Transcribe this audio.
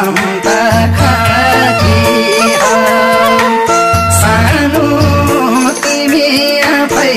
सन्त सानो तिमी आफै